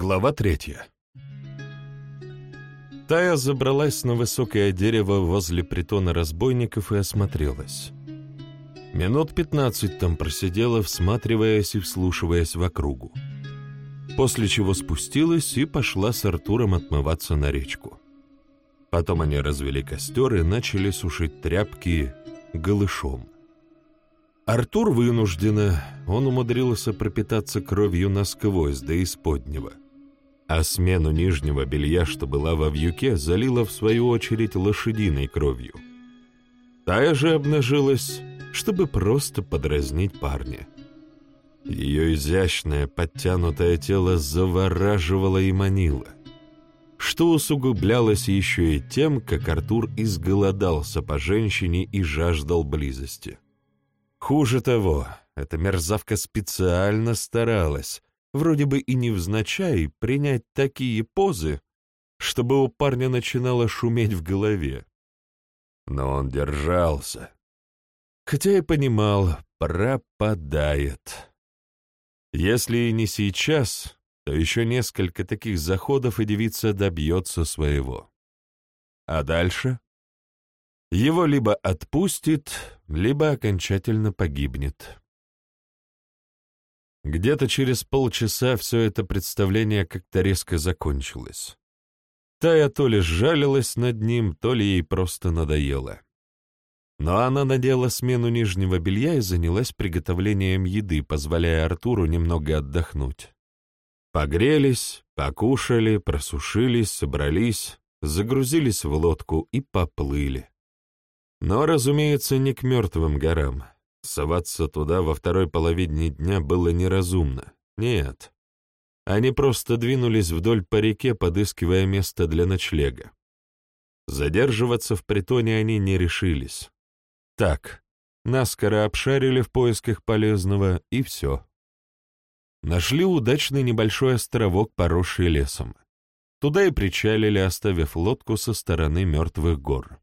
Глава третья. Тая забралась на высокое дерево возле притона разбойников и осмотрелась. Минут пятнадцать там просидела, всматриваясь и вслушиваясь в округу. После чего спустилась и пошла с Артуром отмываться на речку. Потом они развели костер и начали сушить тряпки голышом. Артур вынужденно, он умудрился пропитаться кровью насквозь до исподнего. А смену нижнего белья, что была во вьюке, залила в свою очередь лошадиной кровью. Тая же обнажилась, чтобы просто подразнить парня. Ее изящное, подтянутое тело завораживало и манило, что усугублялось еще и тем, как Артур изголодался по женщине и жаждал близости. Хуже того, эта мерзавка специально старалась, вроде бы и невзначай, принять такие позы, чтобы у парня начинало шуметь в голове. Но он держался. Хотя и понимал, пропадает. Если и не сейчас, то еще несколько таких заходов, и девица добьется своего. А дальше? Его либо отпустит, либо окончательно погибнет. Где-то через полчаса все это представление как-то резко закончилось. Тая то ли сжалилась над ним, то ли ей просто надоело. Но она надела смену нижнего белья и занялась приготовлением еды, позволяя Артуру немного отдохнуть. Погрелись, покушали, просушились, собрались, загрузились в лодку и поплыли. Но, разумеется, не к мертвым горам. Соваться туда во второй половине дня было неразумно. Нет. Они просто двинулись вдоль по реке, подыскивая место для ночлега. Задерживаться в притоне они не решились. Так, наскоро обшарили в поисках полезного, и все. Нашли удачный небольшой островок, поросший лесом. Туда и причалили, оставив лодку со стороны мертвых гор.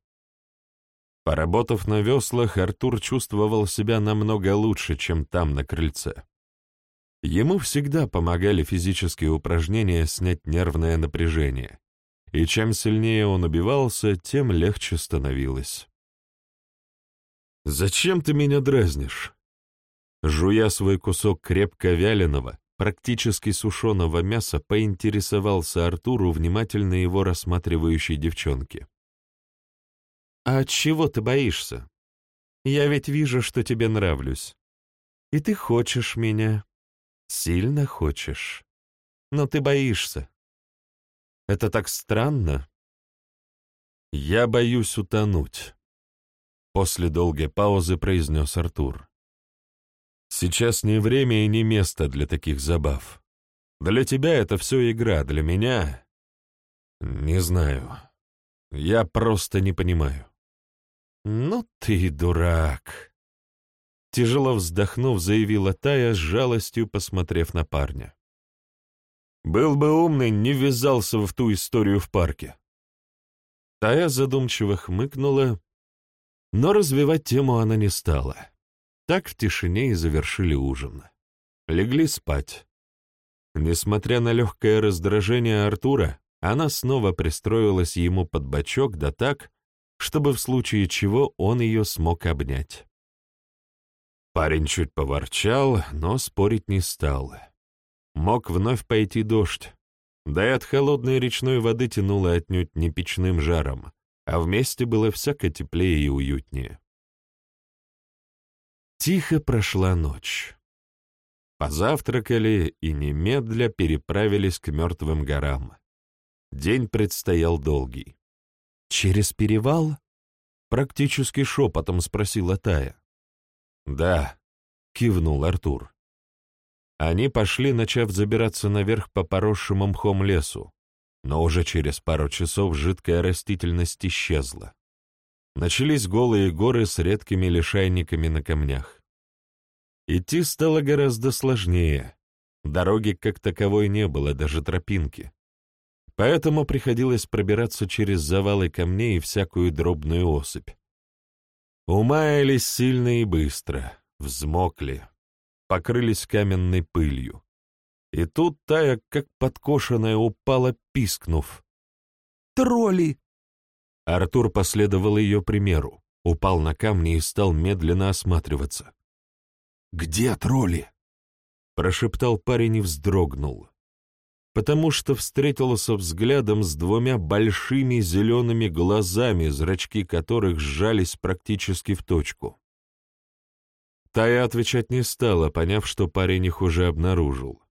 Поработав на веслах, Артур чувствовал себя намного лучше, чем там, на крыльце. Ему всегда помогали физические упражнения снять нервное напряжение, и чем сильнее он убивался, тем легче становилось. «Зачем ты меня дразнишь?» Жуя свой кусок крепко вяленого, практически сушеного мяса, поинтересовался Артуру внимательно его рассматривающей девчонке. «А чего ты боишься? Я ведь вижу, что тебе нравлюсь. И ты хочешь меня. Сильно хочешь. Но ты боишься. Это так странно. Я боюсь утонуть», — после долгой паузы произнес Артур. «Сейчас не время и не место для таких забав. Для тебя это все игра, для меня...» «Не знаю. Я просто не понимаю». «Ну ты дурак!» Тяжело вздохнув, заявила Тая с жалостью, посмотрев на парня. «Был бы умный, не ввязался в ту историю в парке». Тая задумчиво хмыкнула, но развивать тему она не стала. Так в тишине и завершили ужин. Легли спать. Несмотря на легкое раздражение Артура, она снова пристроилась ему под бочок, да так, чтобы в случае чего он ее смог обнять. Парень чуть поворчал, но спорить не стал. Мог вновь пойти дождь, да и от холодной речной воды тянуло отнюдь не печным жаром, а вместе было всяко теплее и уютнее. Тихо прошла ночь. Позавтракали и немедля переправились к мертвым горам. День предстоял долгий. «Через перевал?» — практически шепотом спросила Тая. «Да», — кивнул Артур. Они пошли, начав забираться наверх по поросшему мхом лесу, но уже через пару часов жидкая растительность исчезла. Начались голые горы с редкими лишайниками на камнях. Идти стало гораздо сложнее. Дороги как таковой не было, даже тропинки поэтому приходилось пробираться через завалы камней и всякую дробную осыпь. Умаялись сильно и быстро, взмокли, покрылись каменной пылью. И тут Тая, как подкошенная, упала, пискнув. «Тролли!» Артур последовал ее примеру, упал на камни и стал медленно осматриваться. «Где тролли?» — прошептал парень и вздрогнул, потому что встретился взглядом с двумя большими зелеными глазами, зрачки которых сжались практически в точку. Тая отвечать не стала, поняв, что парень их уже обнаружил.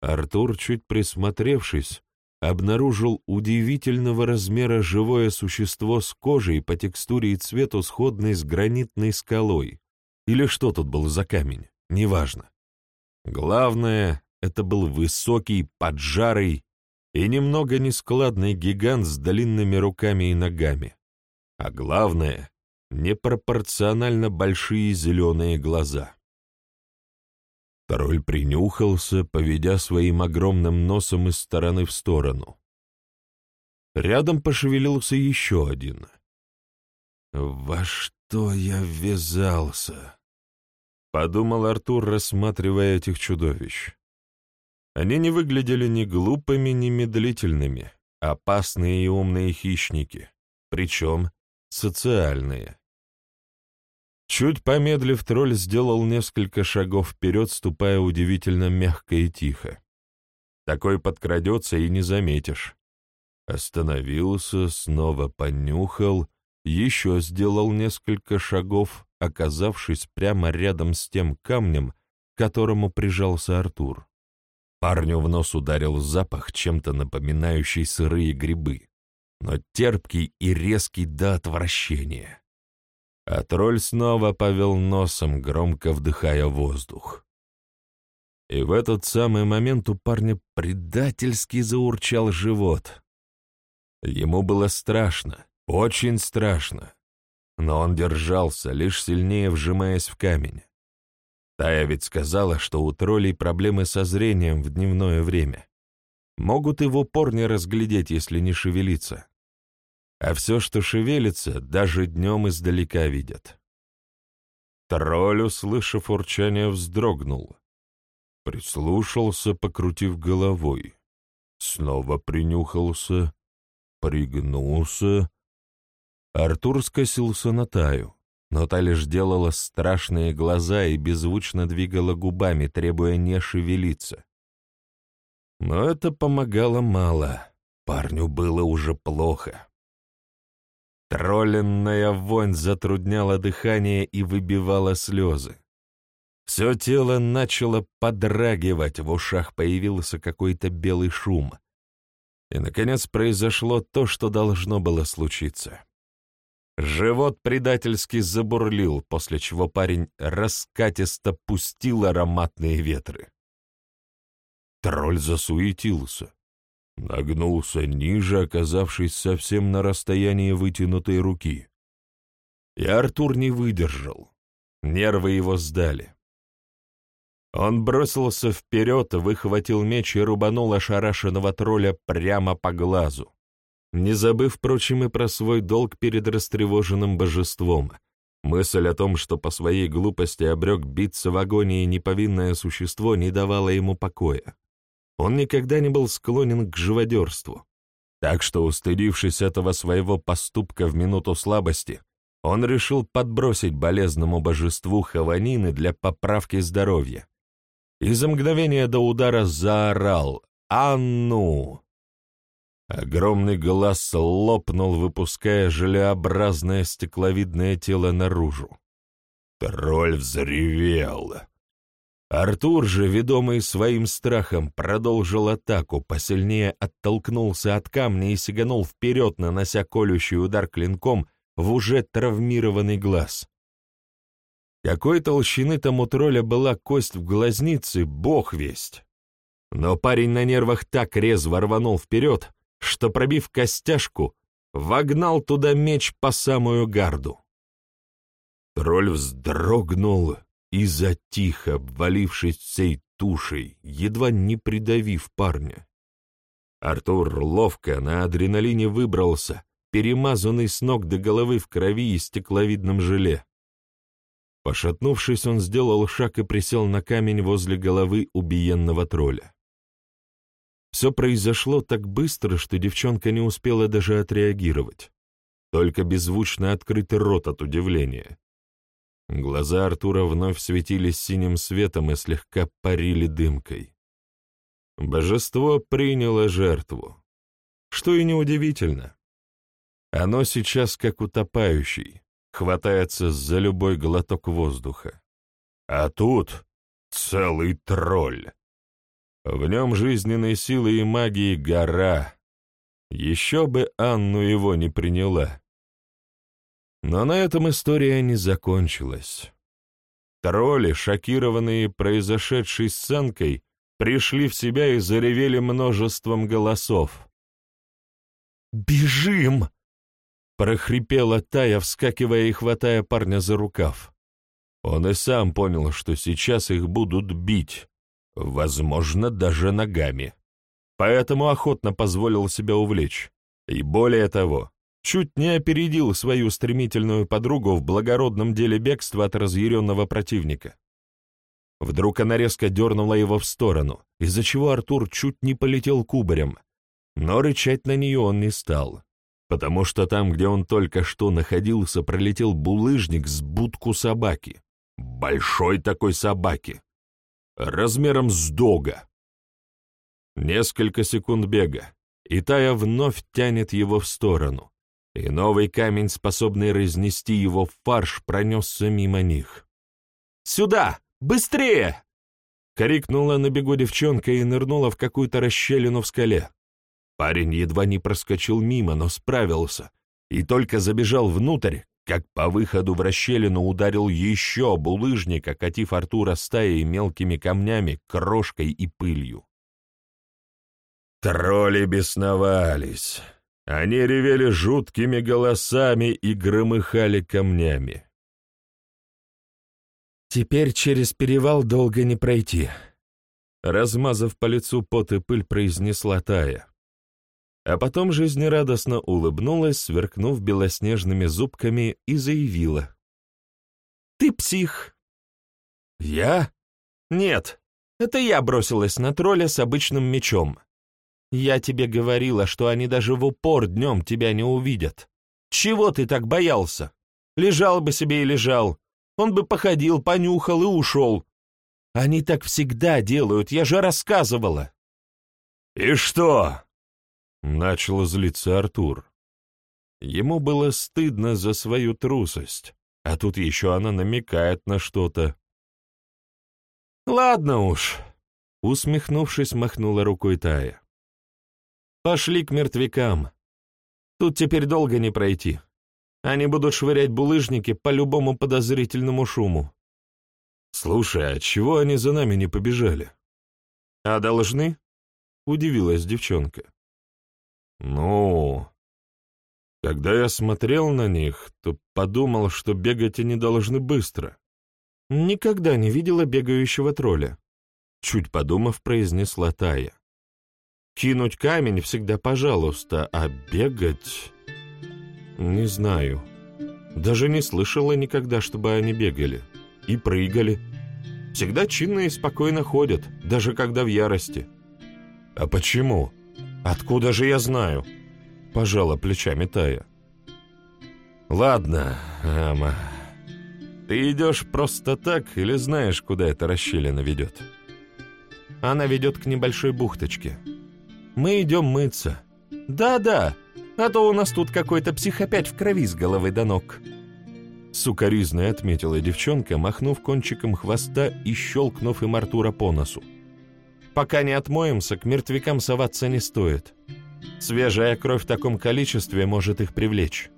Артур, чуть присмотревшись, обнаружил удивительного размера живое существо с кожей по текстуре и цвету сходной с гранитной скалой. Или что тут был за камень, неважно. Главное, это был высокий, поджарый и немного нескладный гигант с длинными руками и ногами. А главное, непропорционально большие зеленые глаза. Тролль принюхался, поведя своим огромным носом из стороны в сторону. Рядом пошевелился еще один. «Во что я ввязался?» — подумал Артур, рассматривая этих чудовищ. Они не выглядели ни глупыми, ни медлительными, опасные и умные хищники, причем социальные. Чуть помедлив, тролль сделал несколько шагов вперед, ступая удивительно мягко и тихо. Такой подкрадется и не заметишь. Остановился, снова понюхал, еще сделал несколько шагов, оказавшись прямо рядом с тем камнем, к которому прижался Артур. Парню в нос ударил запах, чем-то напоминающий сырые грибы, но терпкий и резкий до отвращения а тролль снова повел носом, громко вдыхая воздух. И в этот самый момент у парня предательски заурчал живот. Ему было страшно, очень страшно, но он держался, лишь сильнее вжимаясь в камень. Тая ведь сказала, что у троллей проблемы со зрением в дневное время. Могут и в упор не разглядеть, если не шевелиться а все, что шевелится, даже днем издалека видят. Тролль, услышав урчание, вздрогнул. Прислушался, покрутив головой. Снова принюхался, пригнулся. Артур скосился на Таю, но та лишь делала страшные глаза и беззвучно двигала губами, требуя не шевелиться. Но это помогало мало. Парню было уже плохо. Тролленная вонь затрудняла дыхание и выбивала слезы. Все тело начало подрагивать, в ушах появился какой-то белый шум. И, наконец, произошло то, что должно было случиться. Живот предательски забурлил, после чего парень раскатисто пустил ароматные ветры. Тролль засуетился. Нагнулся ниже, оказавшись совсем на расстоянии вытянутой руки. И Артур не выдержал. Нервы его сдали. Он бросился вперед, выхватил меч и рубанул ошарашенного тролля прямо по глазу, не забыв, впрочем, и про свой долг перед растревоженным божеством. Мысль о том, что по своей глупости обрек биться в агонии неповинное существо, не давала ему покоя. Он никогда не был склонен к живодерству. Так что, устыдившись этого своего поступка в минуту слабости, он решил подбросить болезному божеству хаванины для поправки здоровья. И за мгновение до удара заорал «А ну!». Огромный глаз лопнул, выпуская желеобразное стекловидное тело наружу. Тролль взревел. Артур же, ведомый своим страхом, продолжил атаку, посильнее оттолкнулся от камня и сиганул вперед, нанося колющий удар клинком в уже травмированный глаз. Какой толщины тому тролля была кость в глазнице, бог весть. Но парень на нервах так резво рванул вперед, что, пробив костяшку, вогнал туда меч по самую гарду. Тролль вздрогнул и затих, обвалившись всей тушей, едва не придавив парня. Артур ловко на адреналине выбрался, перемазанный с ног до головы в крови и стекловидном желе. Пошатнувшись, он сделал шаг и присел на камень возле головы убиенного тролля. Все произошло так быстро, что девчонка не успела даже отреагировать. Только беззвучно открытый рот от удивления. Глаза Артура вновь светились синим светом и слегка парили дымкой. Божество приняло жертву. Что и неудивительно. Оно сейчас как утопающий, хватается за любой глоток воздуха. А тут целый тролль. В нем жизненной силы и магии гора. Еще бы Анну его не приняла. Но на этом история не закончилась. Тролли, шокированные произошедшей сценкой, пришли в себя и заревели множеством голосов. «Бежим!» — прохрипела Тая, вскакивая и хватая парня за рукав. Он и сам понял, что сейчас их будут бить, возможно, даже ногами. Поэтому охотно позволил себя увлечь. И более того, чуть не опередил свою стремительную подругу в благородном деле бегства от разъяренного противника. Вдруг она резко дернула его в сторону, из-за чего Артур чуть не полетел кубарем, но рычать на нее он не стал, потому что там, где он только что находился, пролетел булыжник с будку собаки. Большой такой собаки размером с дога. Несколько секунд бега, и Тая вновь тянет его в сторону, и новый камень, способный разнести его в фарш, пронесся мимо них. «Сюда! Быстрее!» Крикнула на бегу девчонка и нырнула в какую-то расщелину в скале. Парень едва не проскочил мимо, но справился, и только забежал внутрь, как по выходу в расщелину ударил еще булыжник, окатив Артура стаей мелкими камнями, крошкой и пылью. Тролли бесновались. Они ревели жуткими голосами и громыхали камнями. «Теперь через перевал долго не пройти», — размазав по лицу пот и пыль, произнесла Тая а потом жизнерадостно улыбнулась, сверкнув белоснежными зубками, и заявила. «Ты псих!» «Я?» «Нет, это я бросилась на тролля с обычным мечом. Я тебе говорила, что они даже в упор днем тебя не увидят. Чего ты так боялся? Лежал бы себе и лежал. Он бы походил, понюхал и ушел. Они так всегда делают, я же рассказывала». «И что?» Начал злиться Артур. Ему было стыдно за свою трусость, а тут еще она намекает на что-то. «Ладно уж», — усмехнувшись, махнула рукой Тая. «Пошли к мертвякам. Тут теперь долго не пройти. Они будут швырять булыжники по любому подозрительному шуму». «Слушай, а чего они за нами не побежали?» «А должны?» — удивилась девчонка. Ну, когда я смотрел на них, то подумал, что бегать они должны быстро. Никогда не видела бегающего тролля. Чуть подумав, произнесла Тая. Кинуть камень всегда пожалуйста, а бегать... Не знаю. Даже не слышала никогда, чтобы они бегали. И прыгали. Всегда чинно и спокойно ходят, даже когда в ярости. А почему? «Откуда же я знаю?» — пожала плечами Тая. «Ладно, Ама, ты идешь просто так или знаешь, куда эта расщелина ведет?» «Она ведет к небольшой бухточке. Мы идем мыться. Да-да, а то у нас тут какой-то псих опять в крови с головы до ног». Сукаризной отметила девчонка, махнув кончиком хвоста и щелкнув им Артура по носу. Пока не отмоемся, к мертвякам соваться не стоит. Свежая кровь в таком количестве может их привлечь.